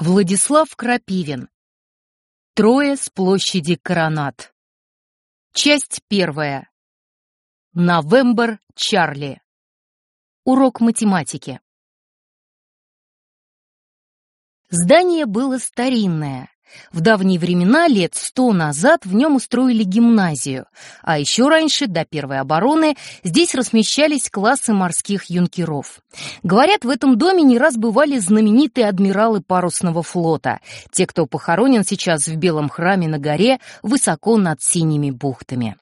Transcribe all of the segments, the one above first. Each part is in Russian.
Владислав Крапивин. Трое с площади Коронат. Часть первая. Новембр Чарли. Урок математики. Здание было старинное, в давние времена, лет сто назад, в нем устроили гимназию, а еще раньше, до Первой обороны, здесь размещались классы морских юнкеров. Говорят, в этом доме не раз бывали знаменитые адмиралы парусного флота, те, кто похоронен сейчас в Белом храме на горе, высоко над синими бухтами.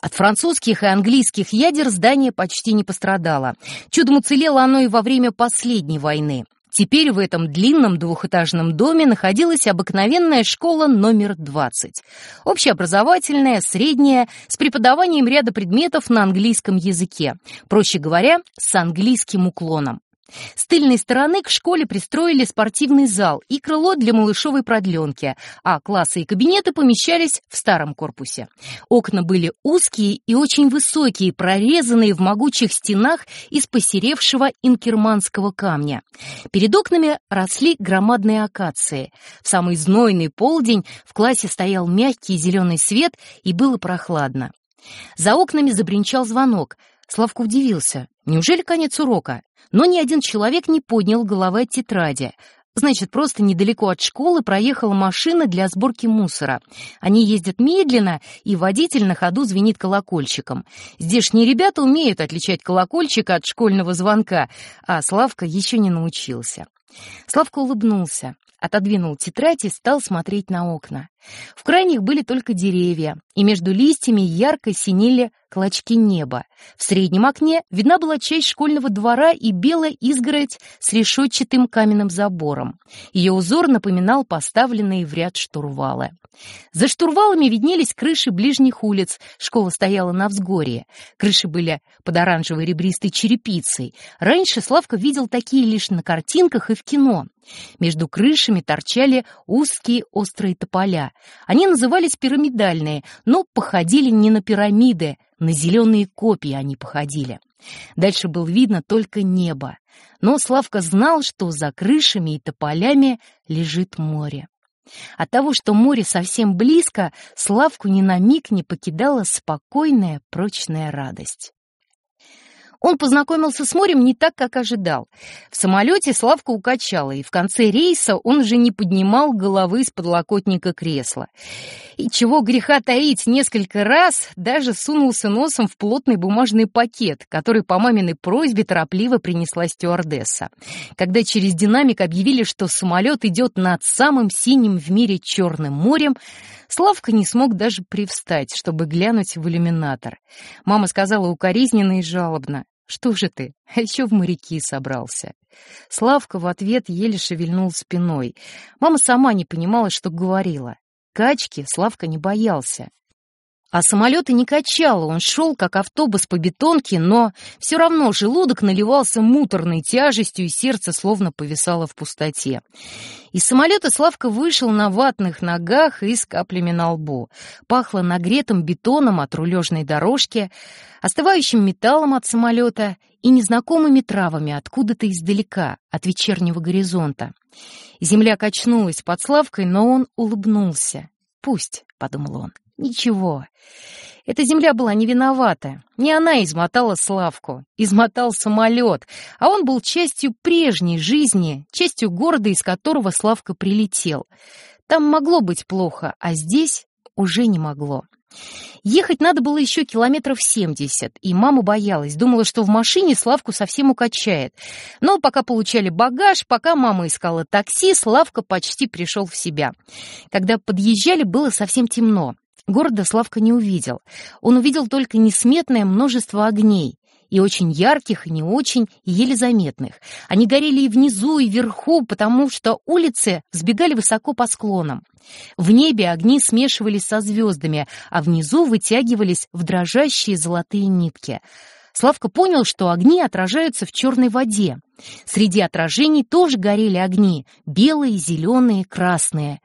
От французских и английских ядер здание почти не пострадало. Чудом уцелело оно и во время последней войны. Теперь в этом длинном двухэтажном доме находилась обыкновенная школа номер 20. Общеобразовательная, средняя, с преподаванием ряда предметов на английском языке. Проще говоря, с английским уклоном. С тыльной стороны к школе пристроили спортивный зал и крыло для малышовой продленки, а классы и кабинеты помещались в старом корпусе. Окна были узкие и очень высокие, прорезанные в могучих стенах из посеревшего инкерманского камня. Перед окнами росли громадные акации. В самый знойный полдень в классе стоял мягкий зеленый свет и было прохладно. За окнами забринчал звонок. Славка удивился. Неужели конец урока? Но ни один человек не поднял головы от тетради. Значит, просто недалеко от школы проехала машина для сборки мусора. Они ездят медленно, и водитель на ходу звенит колокольчиком. Здешние ребята умеют отличать колокольчик от школьного звонка, а Славка еще не научился. Славка улыбнулся, отодвинул тетрадь и стал смотреть на окна. В крайних были только деревья, и между листьями ярко синели клочки неба. В среднем окне видна была часть школьного двора и белая изгородь с решетчатым каменным забором. Ее узор напоминал поставленные в ряд штурвалы. За штурвалами виднелись крыши ближних улиц, школа стояла на взгорье. Крыши были под оранжевой ребристой черепицей. Раньше Славка видел такие лишь на картинках и в кино. Между крышами торчали узкие острые тополя. Они назывались пирамидальные, но походили не на пирамиды, на зеленые копии они походили. Дальше было видно только небо. Но Славка знал, что за крышами и тополями лежит море. От того, что море совсем близко, Славку ни на миг не покидала спокойная, прочная радость. Он познакомился с морем не так, как ожидал. В самолете Славка укачала, и в конце рейса он уже не поднимал головы с подлокотника кресла. И чего греха таить, несколько раз даже сунулся носом в плотный бумажный пакет, который по маминой просьбе торопливо принесла стюардесса. Когда через динамик объявили, что самолет идет над самым синим в мире Черным морем, Славка не смог даже привстать, чтобы глянуть в иллюминатор. Мама сказала укоризненно и жалобно. «Что же ты? А еще в моряки собрался». Славка в ответ еле шевельнул спиной. Мама сама не понимала, что говорила. Качки Славка не боялся. А самолет и не качало, он шел, как автобус по бетонке, но все равно желудок наливался муторной тяжестью, и сердце словно повисало в пустоте. Из самолета Славка вышел на ватных ногах и с каплями на лбу. Пахло нагретым бетоном от рулежной дорожки, остывающим металлом от самолета и незнакомыми травами откуда-то издалека, от вечернего горизонта. Земля качнулась под Славкой, но он улыбнулся. «Пусть», — подумал он, Ничего. Эта земля была не виновата. Не она измотала Славку. Измотал самолет. А он был частью прежней жизни, частью города, из которого Славка прилетел. Там могло быть плохо, а здесь уже не могло. Ехать надо было еще километров семьдесят, и мама боялась, думала, что в машине Славку совсем укачает. Но пока получали багаж, пока мама искала такси, Славка почти пришел в себя. Когда подъезжали, было совсем темно. Города Славка не увидел. Он увидел только несметное множество огней, и очень ярких, и не очень, и еле заметных. Они горели и внизу, и вверху, потому что улицы взбегали высоко по склонам. В небе огни смешивались со звездами, а внизу вытягивались в дрожащие золотые нитки. Славка понял, что огни отражаются в черной воде. Среди отражений тоже горели огни — белые, зеленые, красные.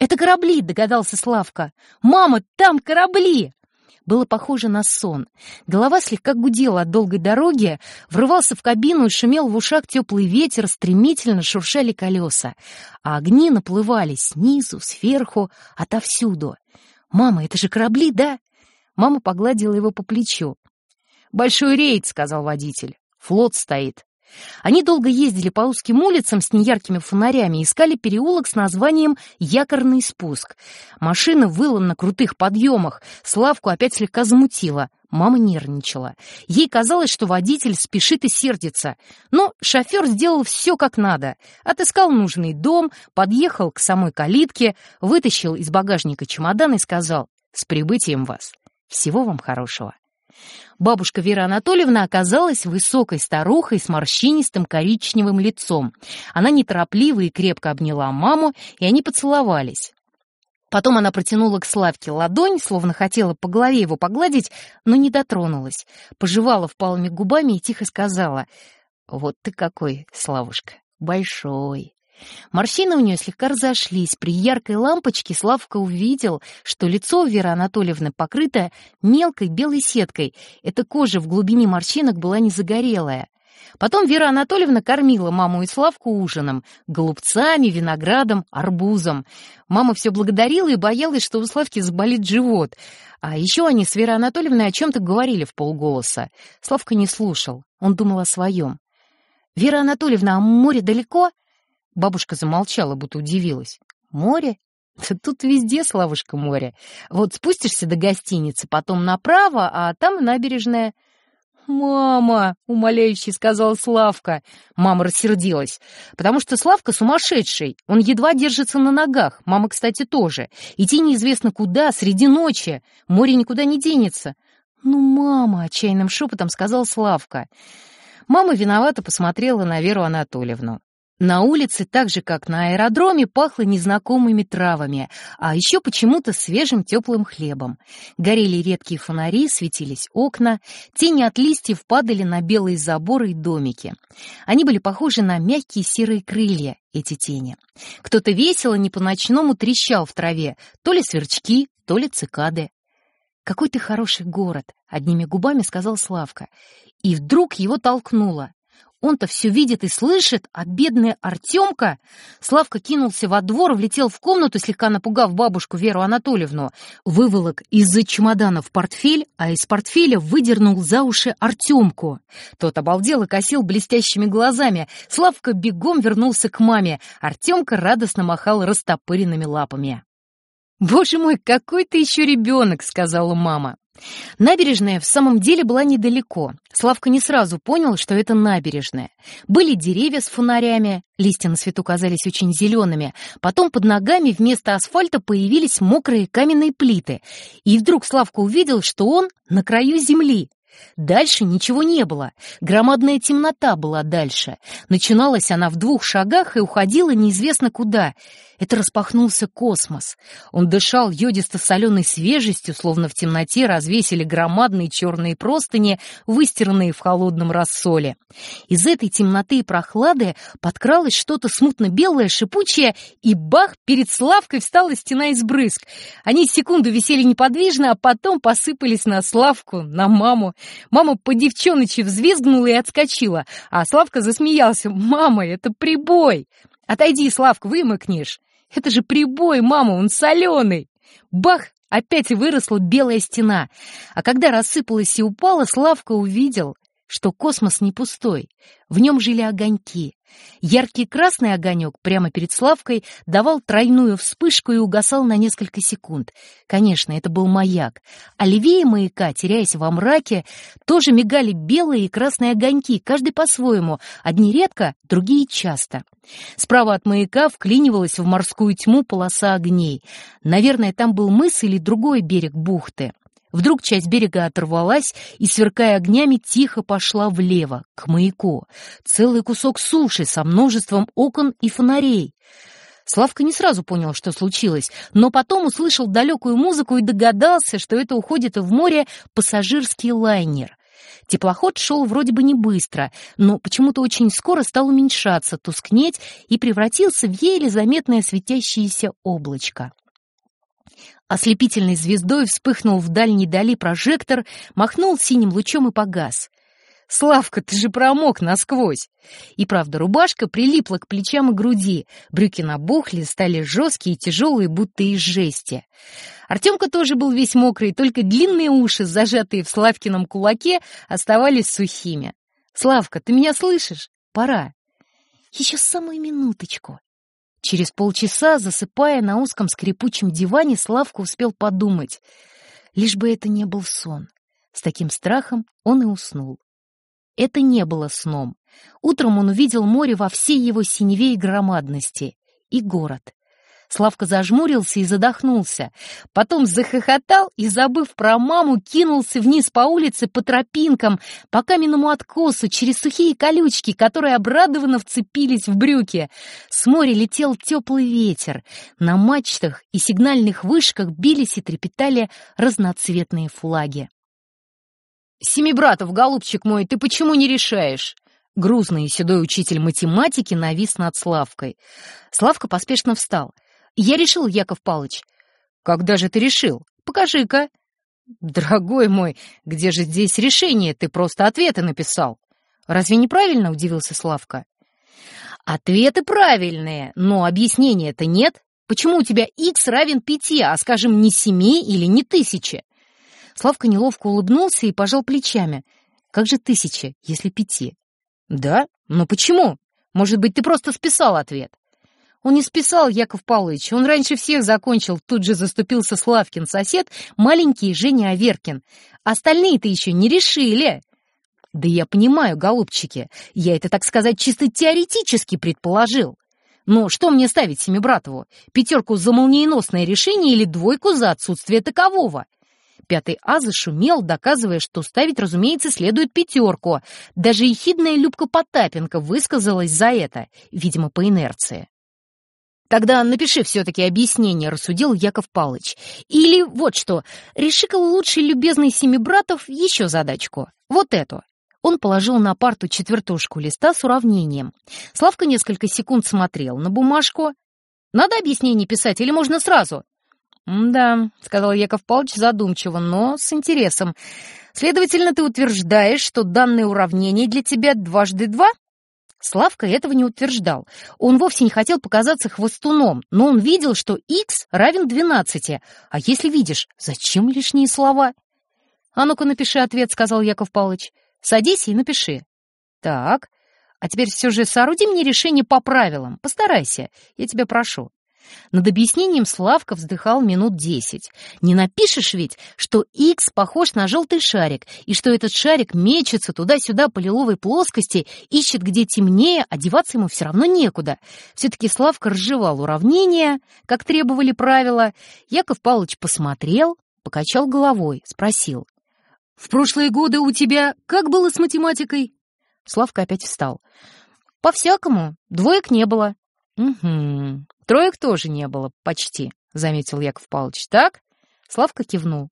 «Это корабли», — догадался Славка. «Мама, там корабли!» было похоже на сон. Голова слегка гудела от долгой дороги, врывался в кабину и шумел в ушах теплый ветер, стремительно шуршали колеса. А огни наплывали снизу, сверху, отовсюду. «Мама, это же корабли, да?» Мама погладила его по плечу. «Большой рейд», — сказал водитель. «Флот стоит». Они долго ездили по узким улицам с неяркими фонарями, искали переулок с названием «Якорный спуск». Машина выла на крутых подъемах, Славку опять слегка замутила. Мама нервничала. Ей казалось, что водитель спешит и сердится. Но шофер сделал все как надо. Отыскал нужный дом, подъехал к самой калитке, вытащил из багажника чемодан и сказал «С прибытием вас! Всего вам хорошего!» Бабушка Вера Анатольевна оказалась высокой старухой с морщинистым коричневым лицом. Она неторопливо и крепко обняла маму, и они поцеловались. Потом она протянула к Славке ладонь, словно хотела по голове его погладить, но не дотронулась. Пожевала впалыми губами и тихо сказала, «Вот ты какой, Славушка, большой». Морщины у нее слегка разошлись. При яркой лампочке Славка увидел, что лицо Веры Анатольевны покрыто мелкой белой сеткой. Эта кожа в глубине морщинок была не загорелая. Потом Вера Анатольевна кормила маму и Славку ужином, голубцами, виноградом, арбузом. Мама все благодарила и боялась, что у Славки заболит живот. А еще они с Верой Анатольевной о чем-то говорили в полголоса. Славка не слушал, он думал о своем. «Вера Анатольевна, а море далеко?» Бабушка замолчала, будто удивилась. «Море? Да тут везде, Славушка, море. Вот спустишься до гостиницы, потом направо, а там набережная». «Мама!» — умоляюще сказал Славка. Мама рассердилась. «Потому что Славка сумасшедший. Он едва держится на ногах. Мама, кстати, тоже. Идти неизвестно куда, среди ночи. Море никуда не денется». «Ну, мама!» — отчаянным шепотом сказал Славка. Мама виновато посмотрела на Веру Анатольевну. На улице, так же как на аэродроме, пахло незнакомыми травами, а еще почему-то свежим теплым хлебом. Горели редкие фонари, светились окна, тени от листьев падали на белые заборы и домики. Они были похожи на мягкие серые крылья, эти тени. Кто-то весело, не по-ночному трещал в траве, то ли сверчки, то ли цикады. «Какой ты хороший город!» — одними губами сказал Славка. И вдруг его толкнуло. Он-то все видит и слышит, а бедная Артемка... Славка кинулся во двор, влетел в комнату, слегка напугав бабушку Веру Анатольевну. Выволок из-за чемодана в портфель, а из портфеля выдернул за уши Артемку. Тот обалдел и косил блестящими глазами. Славка бегом вернулся к маме. Артемка радостно махал растопыренными лапами. «Боже мой, какой ты еще ребенок!» — сказала мама. Набережная в самом деле была недалеко. Славка не сразу понял, что это набережная. Были деревья с фонарями, листья на свету казались очень зелеными. Потом под ногами вместо асфальта появились мокрые каменные плиты. И вдруг Славка увидел, что он на краю земли. Дальше ничего не было. Громадная темнота была дальше. Начиналась она в двух шагах и уходила неизвестно куда. Это распахнулся космос. Он дышал йодисто-соленой свежестью, словно в темноте развесили громадные черные простыни, выстиранные в холодном рассоле. Из этой темноты и прохлады подкралось что-то смутно-белое, шипучее, и бах, перед Славкой встала стена из брызг. Они секунду висели неподвижно, а потом посыпались на Славку, на маму. Мама по девчоночи взвизгнула и отскочила, а Славка засмеялся. «Мама, это прибой!» «Отойди, Славка, вымокнешь!» Это же прибой, мама, он соленый. Бах! Опять выросла белая стена. А когда рассыпалась и упала, Славка увидел, что космос не пустой. В нем жили огоньки. Яркий красный огонек прямо перед Славкой давал тройную вспышку и угасал на несколько секунд. Конечно, это был маяк. А левее маяка, теряясь во мраке, тоже мигали белые и красные огоньки, каждый по-своему, одни редко, другие часто. Справа от маяка вклинивалась в морскую тьму полоса огней. Наверное, там был мыс или другой берег бухты. Вдруг часть берега оторвалась и, сверкая огнями, тихо пошла влево, к маяку. Целый кусок суши со множеством окон и фонарей. Славка не сразу понял, что случилось, но потом услышал далекую музыку и догадался, что это уходит в море пассажирский лайнер. Теплоход шел вроде бы не быстро, но почему-то очень скоро стал уменьшаться, тускнеть и превратился в еле заметное светящееся облачко. Ослепительной звездой вспыхнул в дальней дали прожектор, махнул синим лучом и погас. «Славка, ты же промок насквозь!» И правда, рубашка прилипла к плечам и груди, брюки набухли, стали жесткие и тяжелые, будто из жести. Артемка тоже был весь мокрый, только длинные уши, зажатые в Славкином кулаке, оставались сухими. «Славка, ты меня слышишь? Пора!» «Еще самую минуточку!» Через полчаса, засыпая на узком скрипучем диване, Славка успел подумать. Лишь бы это не был сон. С таким страхом он и уснул. Это не было сном. Утром он увидел море во всей его синеве и громадности. И город. Славка зажмурился и задохнулся. Потом захохотал и, забыв про маму, кинулся вниз по улице по тропинкам, по каменному откосу, через сухие колючки, которые обрадованно вцепились в брюки. С моря летел теплый ветер. На мачтах и сигнальных вышках бились и трепетали разноцветные флаги. «Семи братов, голубчик мой, ты почему не решаешь?» Грузный и седой учитель математики навис над Славкой. Славка поспешно встал. «Я решил, Яков Палыч». «Когда же ты решил? Покажи-ка». «Дорогой мой, где же здесь решение? Ты просто ответы написал». «Разве неправильно?» — удивился Славка. «Ответы правильные, но объяснения-то нет. Почему у тебя x равен пяти, а, скажем, не семи или не тысячи?» Славка неловко улыбнулся и пожал плечами. «Как же тысяча, если пяти?» «Да? Но почему? Может быть, ты просто списал ответ?» Он не списал, Яков Павлович, он раньше всех закончил, тут же заступился Славкин сосед, маленький Женя Аверкин. Остальные-то еще не решили. Да я понимаю, голубчики, я это, так сказать, чисто теоретически предположил. Но что мне ставить Семибратову? Пятерку за молниеносное решение или двойку за отсутствие такового? Пятый А зашумел, доказывая, что ставить, разумеется, следует пятерку. Даже ехидная Любка Потапенко высказалась за это, видимо, по инерции. «Тогда напиши все-таки объяснение», — рассудил Яков Палыч. «Или вот что, реши-ка лучший любезный семибратов еще задачку. Вот эту». Он положил на парту четвертушку листа с уравнением. Славка несколько секунд смотрел на бумажку. «Надо объяснение писать или можно сразу?» «Да», — сказал Яков Павлович задумчиво, но с интересом. «Следовательно, ты утверждаешь, что данное уравнение для тебя дважды два?» Славка этого не утверждал. Он вовсе не хотел показаться хвостуном, но он видел, что x равен 12. А если видишь, зачем лишние слова? «А ну-ка напиши ответ», — сказал Яков Павлович. «Садись и напиши». «Так, а теперь все же сооруди мне решение по правилам. Постарайся, я тебя прошу». Над объяснением Славка вздыхал минут десять. Не напишешь ведь, что X похож на желтый шарик, и что этот шарик мечется туда-сюда по лиловой плоскости, ищет где темнее, а деваться ему все равно некуда. Все-таки Славка разжевал уравнение, как требовали правила. Яков Павлович посмотрел, покачал головой, спросил. «В прошлые годы у тебя как было с математикой?» Славка опять встал. «По-всякому. Двоек не было». «Угу. Троек тоже не было, почти», — заметил Яков Павлович. «Так?» Славка кивнул.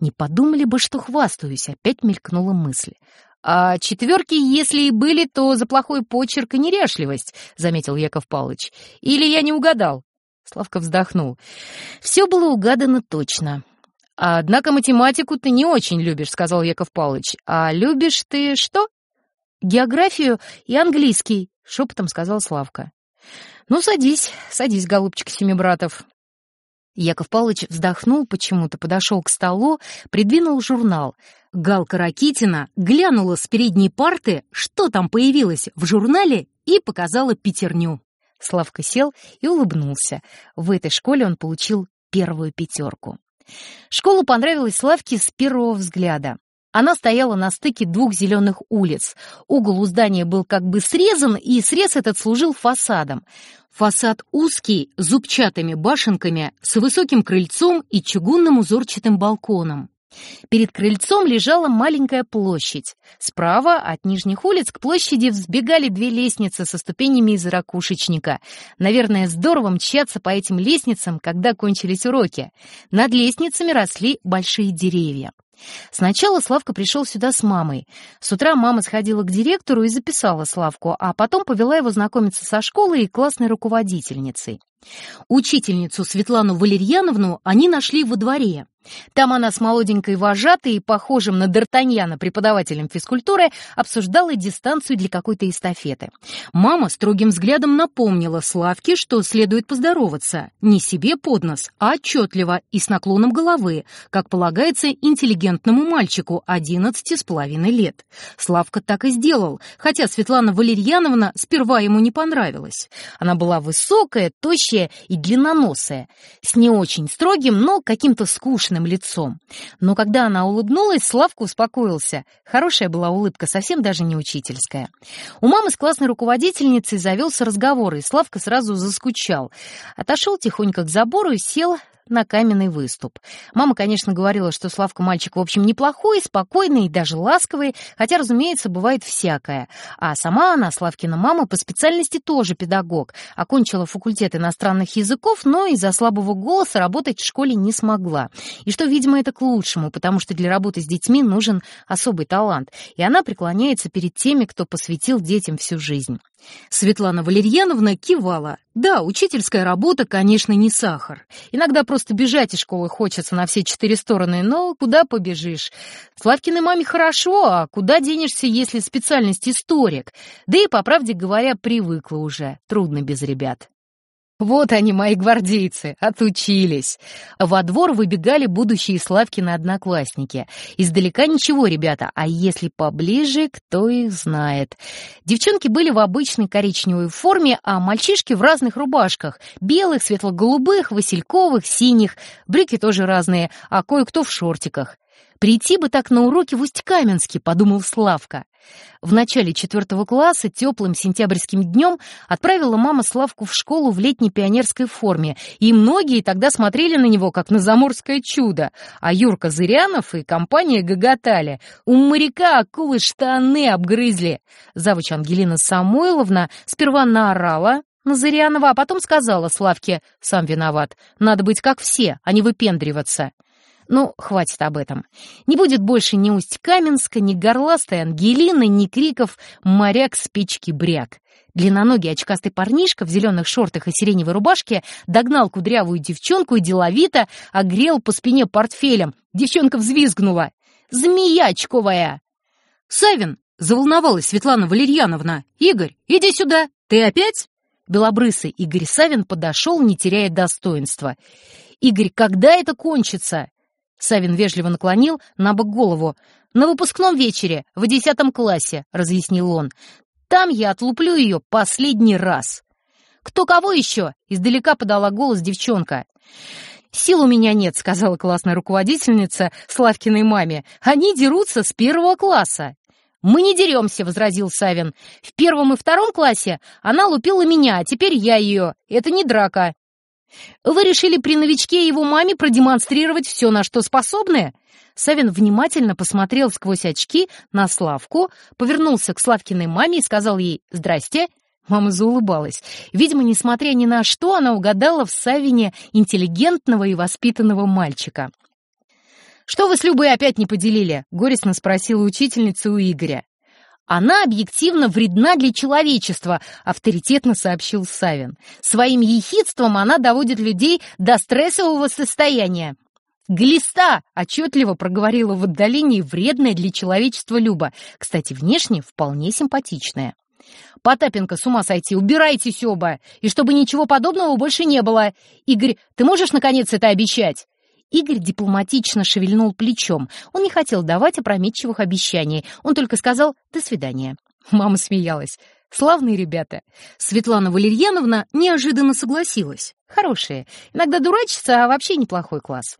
«Не подумали бы, что хвастаюсь», — опять мелькнула мысль. «А четверки, если и были, то за плохой почерк и неряшливость», — заметил Яков Павлович. «Или я не угадал?» Славка вздохнул. «Все было угадано точно». «Однако математику ты не очень любишь», — сказал Яков Павлович. «А любишь ты что?» «Географию и английский», — шепотом сказал Славка. «Ну, садись, садись, голубчик Семибратов». Яков Павлович вздохнул почему-то, подошел к столу, придвинул журнал. Галка Ракитина глянула с передней парты, что там появилось в журнале, и показала пятерню. Славка сел и улыбнулся. В этой школе он получил первую пятерку. Школа понравилась Славке с первого взгляда. Она стояла на стыке двух зеленых улиц. Угол у здания был как бы срезан, и срез этот служил фасадом. Фасад узкий, с зубчатыми башенками, с высоким крыльцом и чугунным узорчатым балконом. Перед крыльцом лежала маленькая площадь. Справа от нижних улиц к площади взбегали две лестницы со ступенями из ракушечника. Наверное, здорово мчаться по этим лестницам, когда кончились уроки. Над лестницами росли большие деревья. Сначала Славка пришел сюда с мамой. С утра мама сходила к директору и записала Славку, а потом повела его знакомиться со школой и классной руководительницей. Учительницу Светлану Валерьяновну они нашли во дворе. Там она с молоденькой вожатой похожим на Д'Артаньяна преподавателем физкультуры обсуждала дистанцию для какой-то эстафеты. Мама строгим взглядом напомнила Славке, что следует поздороваться. Не себе под нос, а отчетливо и с наклоном головы, как полагается интеллигентному мальчику 11 с половиной лет. Славка так и сделал, хотя Светлана Валерьяновна сперва ему не понравилась. Она была высокая, тощая и длинноносая, с не очень строгим, но каким-то скучным лицом. Но когда она улыбнулась, Славка успокоился. Хорошая была улыбка, совсем даже не учительская. У мамы с классной руководительницей завелся разговор, и Славка сразу заскучал. Отошел тихонько к забору и сел на каменный выступ. Мама, конечно, говорила, что Славка мальчик, в общем, неплохой, спокойный и даже ласковый, хотя, разумеется, бывает всякое. А сама она, Славкина мама, по специальности тоже педагог. Окончила факультет иностранных языков, но из-за слабого голоса работать в школе не смогла. И что, видимо, это к лучшему, потому что для работы с детьми нужен особый талант. И она преклоняется перед теми, кто посвятил детям всю жизнь. Светлана Валерьяновна кивала. Да, учительская работа, конечно, не сахар. Иногда просто бежать из школы хочется на все четыре стороны, но куда побежишь? Славкиной маме хорошо, а куда денешься, если специальность историк? Да и, по правде говоря, привыкла уже. Трудно без ребят. Вот они, мои гвардейцы, отучились. Во двор выбегали будущие Славкины одноклассники. Издалека ничего, ребята, а если поближе, кто их знает. Девчонки были в обычной коричневой форме, а мальчишки в разных рубашках. Белых, светло-голубых, васильковых, синих. Брюки тоже разные, а кое-кто в шортиках. Прийти бы так на уроки в Усть-Каменске, подумал Славка. В начале четвертого класса теплым сентябрьским днем отправила мама Славку в школу в летней пионерской форме, и многие тогда смотрели на него, как на заморское чудо, а Юрка Зырянов и компания гоготали. У моряка акулы штаны обгрызли. Завуч Ангелина Самойловна сперва наорала, на Зырянова, а потом сказала Славке, сам виноват, надо быть как все, а не выпендриваться. Ну, хватит об этом. Не будет больше ни Усть-Каменска, ни горластой Ангелины, ни криков «Моряк с печки-бряк». Длинноногий очкастый парнишка в зеленых шортах и сиреневой рубашке догнал кудрявую девчонку и деловито огрел по спине портфелем. Девчонка взвизгнула. «Змея очковая!» «Савин!» — заволновалась Светлана Валерьяновна. «Игорь, иди сюда! Ты опять?» Белобрысый Игорь Савин подошел, не теряя достоинства. «Игорь, когда это кончится?» Савин вежливо наклонил на бок голову. «На выпускном вечере, в десятом классе», — разъяснил он. «Там я отлуплю ее последний раз». «Кто кого еще?» — издалека подала голос девчонка. «Сил у меня нет», — сказала классная руководительница Славкиной маме. «Они дерутся с первого класса». «Мы не деремся», — возразил Савин. «В первом и втором классе она лупила меня, а теперь я ее. Это не драка». Вы решили при новичке его маме продемонстрировать все, на что способны?» Савин внимательно посмотрел сквозь очки на Славку, повернулся к Славкиной маме и сказал ей «Здрасте». Мама заулыбалась. Видимо, несмотря ни на что, она угадала в Савине интеллигентного и воспитанного мальчика. «Что вы с Любой опять не поделили?» — горестно спросила учительница у Игоря. «Она объективно вредна для человечества», — авторитетно сообщил Савин. «Своим ехидством она доводит людей до стрессового состояния». «Глиста!» — отчетливо проговорила в отдалении вредная для человечества Люба. Кстати, внешне вполне симпатичная. «Потапенко, с ума сойти, убирайтесь оба! И чтобы ничего подобного больше не было! Игорь, ты можешь, наконец, это обещать?» Игорь дипломатично шевельнул плечом. Он не хотел давать опрометчивых обещаний. Он только сказал «до свидания». Мама смеялась. Славные ребята. Светлана Валерьяновна неожиданно согласилась. Хорошие. Иногда дурачатся, а вообще неплохой класс.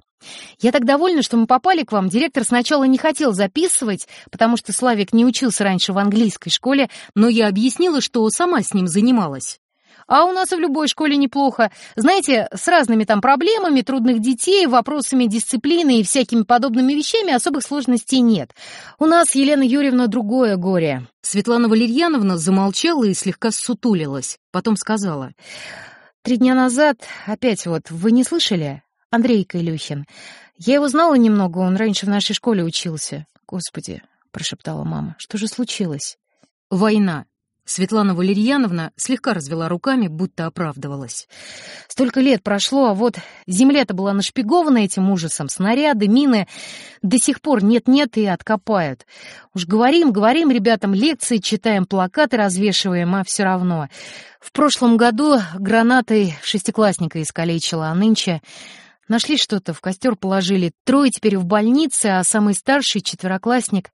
«Я так довольна, что мы попали к вам. Директор сначала не хотел записывать, потому что Славик не учился раньше в английской школе, но я объяснила, что сама с ним занималась. А у нас и в любой школе неплохо. Знаете, с разными там проблемами, трудных детей, вопросами дисциплины и всякими подобными вещами особых сложностей нет. У нас, Елена Юрьевна, другое горе». Светлана Валерьяновна замолчала и слегка сутулилась. Потом сказала. «Три дня назад, опять вот, вы не слышали? Андрей Илюхин. Я его знала немного, он раньше в нашей школе учился. Господи, прошептала мама, что же случилось? Война. Светлана Валерьяновна слегка развела руками, будто оправдывалась. Столько лет прошло, а вот земля-то была нашпигована этим ужасом. Снаряды, мины до сих пор нет-нет и откопают. Уж говорим, говорим ребятам, лекции читаем, плакаты развешиваем, а все равно. В прошлом году гранатой шестиклассника искалечила, а нынче... Нашли что-то, в костер положили. Трое теперь в больнице, а самый старший, четвероклассник...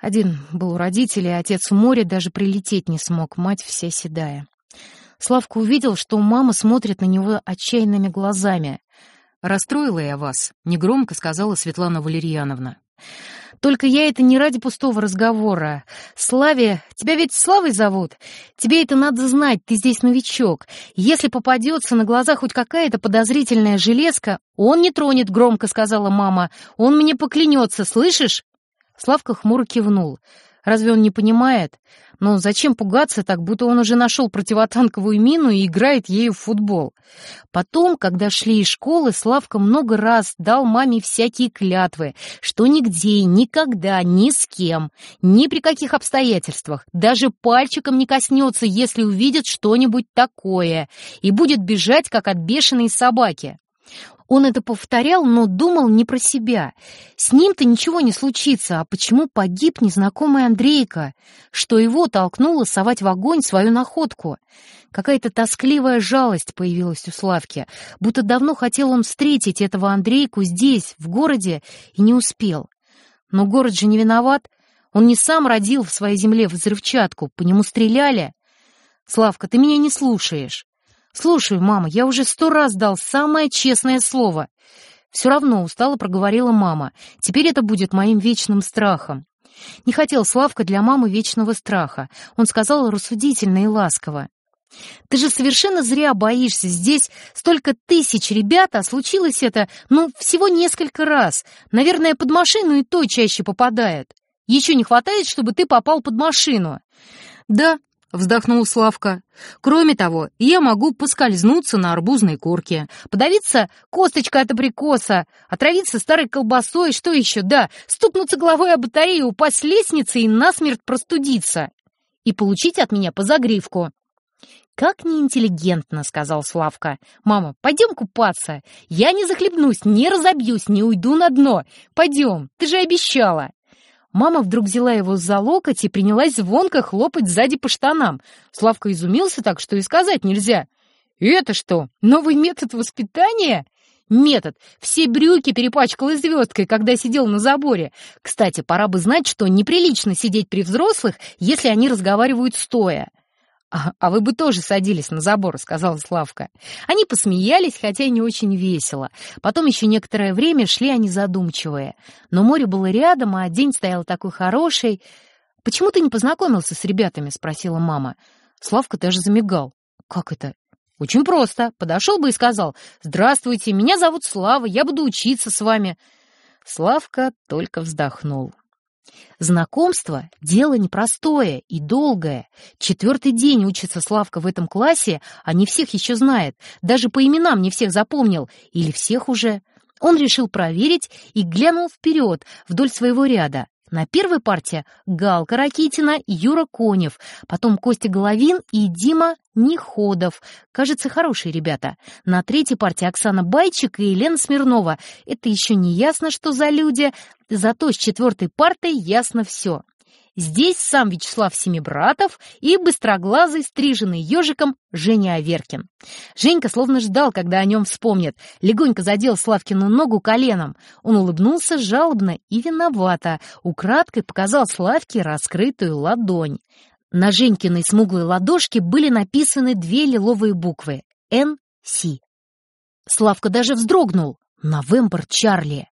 Один был у родителей, отец в море даже прилететь не смог, мать вся седая. Славка увидел, что мама смотрит на него отчаянными глазами. «Расстроила я вас», — негромко сказала Светлана Валерьяновна. «Только я это не ради пустого разговора. Славе, тебя ведь Славой зовут? Тебе это надо знать, ты здесь новичок. Если попадется на глаза хоть какая-то подозрительная железка, он не тронет», — громко сказала мама. «Он мне поклянется, слышишь?» Славка хмуро кивнул. Разве он не понимает? Но зачем пугаться так, будто он уже нашел противотанковую мину и играет ею в футбол? Потом, когда шли из школы, Славка много раз дал маме всякие клятвы, что нигде, никогда, ни с кем, ни при каких обстоятельствах, даже пальчиком не коснется, если увидит что-нибудь такое, и будет бежать, как от бешеной собаки. Он это повторял, но думал не про себя. С ним-то ничего не случится, а почему погиб незнакомый Андрейка? Что его толкнуло совать в огонь свою находку? Какая-то тоскливая жалость появилась у Славки, будто давно хотел он встретить этого Андрейку здесь, в городе, и не успел. Но город же не виноват. Он не сам родил в своей земле взрывчатку, по нему стреляли. «Славка, ты меня не слушаешь. «Слушай, мама, я уже сто раз дал самое честное слово». «Все равно устало проговорила мама. Теперь это будет моим вечным страхом». Не хотел Славка для мамы вечного страха. Он сказал рассудительно и ласково. «Ты же совершенно зря боишься. Здесь столько тысяч ребят, а случилось это, ну, всего несколько раз. Наверное, под машину и то чаще попадают. Еще не хватает, чтобы ты попал под машину». «Да, — вздохнул Славка. «Кроме того, я могу поскользнуться на арбузной корке, подавиться косточкой от абрикоса, отравиться старой колбасой, что еще, да, стукнуться головой об батарею, упасть с лестницы и насмерть простудиться. И получить от меня по загривку». «Как неинтеллигентно», — сказал Славка. «Мама, пойдем купаться. Я не захлебнусь, не разобьюсь, не уйду на дно. Пойдем, ты же обещала». Мама вдруг взяла его за локоть и принялась звонко хлопать сзади по штанам. Славка изумился так, что и сказать нельзя. «Это что, новый метод воспитания?» «Метод. Все брюки перепачкал звездкой, когда сидел на заборе. Кстати, пора бы знать, что неприлично сидеть при взрослых, если они разговаривают стоя». «А, вы бы тоже садились на забор», — сказала Славка. Они посмеялись, хотя и не очень весело. Потом еще некоторое время шли они задумчивые. Но море было рядом, а день стоял такой хороший. «Почему ты не познакомился с ребятами?» — спросила мама. Славка даже замигал. «Как это?» «Очень просто. Подошел бы и сказал, «Здравствуйте, меня зовут Слава, я буду учиться с вами». Славка только вздохнул. Знакомство — дело непростое и долгое. Четвертый день учится Славка в этом классе, а не всех еще знает. Даже по именам не всех запомнил. Или всех уже. Он решил проверить и глянул вперед, вдоль своего ряда. На первой партии Галка Ракитина Юра Конев, потом Костя Головин и Дима Неходов. Кажется, хорошие ребята. На третьей партии Оксана Байчик и Елена Смирнова. Это еще не ясно, что за люди, зато с четвертой партой ясно все. Здесь сам Вячеслав Семибратов и быстроглазый, стриженный ежиком Женя Аверкин. Женька словно ждал, когда о нем вспомнят. Легонько задел Славкину ногу коленом. Он улыбнулся жалобно и виновато. Украдкой показал Славке раскрытую ладонь. На Женькиной смуглой ладошке были написаны две лиловые буквы «Н.С». Славка даже вздрогнул. «Новембр Чарли».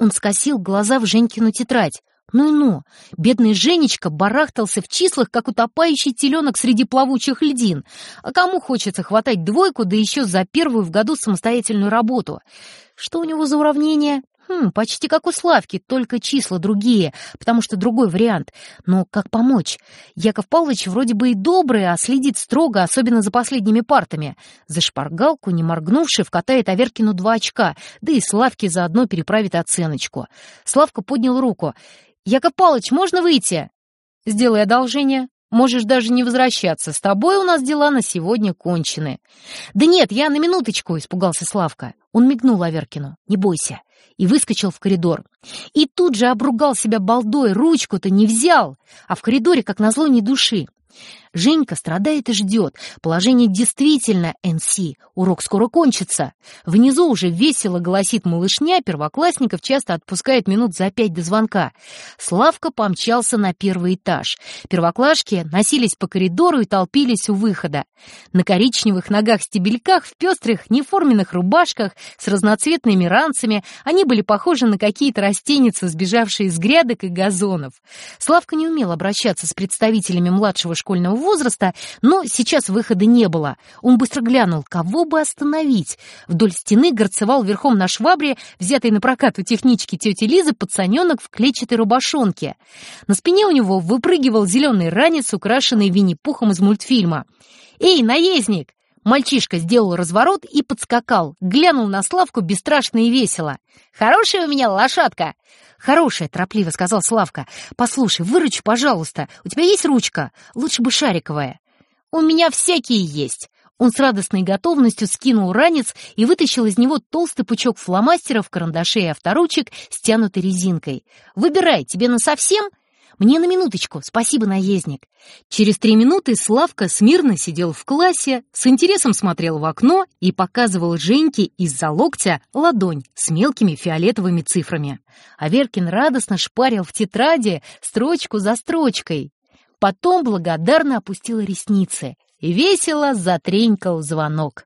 Он скосил глаза в Женькину тетрадь. Ну и ну, бедный Женечка барахтался в числах, как утопающий теленок среди плавучих льдин. А кому хочется хватать двойку, да еще за первую в году самостоятельную работу? Что у него за уравнение? Хм, почти как у Славки, только числа другие, потому что другой вариант. Но как помочь? Яков Павлович вроде бы и добрый, а следит строго, особенно за последними партами. За шпаргалку, не моргнувший, вкатает Аверкину два очка, да и Славке заодно переправит оценочку. Славка поднял руку. «Яков Павлович, можно выйти?» «Сделай одолжение». Можешь даже не возвращаться. С тобой у нас дела на сегодня кончены». «Да нет, я на минуточку», — испугался Славка. Он мигнул Аверкину. «Не бойся». И выскочил в коридор. И тут же обругал себя балдой, ручку-то не взял. А в коридоре, как назло, ни души. Женька страдает и ждет. Положение действительно НС. Урок скоро кончится. Внизу уже весело голосит малышня, первоклассников часто отпускает минут за пять до звонка. Славка помчался на первый этаж. Первоклашки носились по коридору и толпились у выхода. На коричневых ногах-стебельках, в пестрых неформенных рубашках с разноцветными ранцами они были похожи на какие-то растеницы, сбежавшие из грядок и газонов. Славка не умел обращаться с представителями младшего школьного возраста, но сейчас выхода не было. Он быстро глянул, кого бы остановить. Вдоль стены горцевал верхом на швабре, взятой на прокат у технички тети Лизы, пацаненок в клетчатой рубашонке. На спине у него выпрыгивал зеленый ранец, украшенный Винни-Пухом из мультфильма. «Эй, наездник!» Мальчишка сделал разворот и подскакал, глянул на Славку бесстрашно и весело. «Хорошая у меня лошадка!» «Хорошая», — торопливо сказал Славка. «Послушай, выручи, пожалуйста. У тебя есть ручка? Лучше бы шариковая». «У меня всякие есть». Он с радостной готовностью скинул ранец и вытащил из него толстый пучок фломастеров, карандашей и авторучек, стянутый резинкой. «Выбирай, тебе на совсем?» «Мне на минуточку, спасибо, наездник». Через три минуты Славка смирно сидел в классе, с интересом смотрел в окно и показывал Женьке из-за локтя ладонь с мелкими фиолетовыми цифрами. А Веркин радостно шпарил в тетради строчку за строчкой. Потом благодарно опустил ресницы и весело затренькал звонок.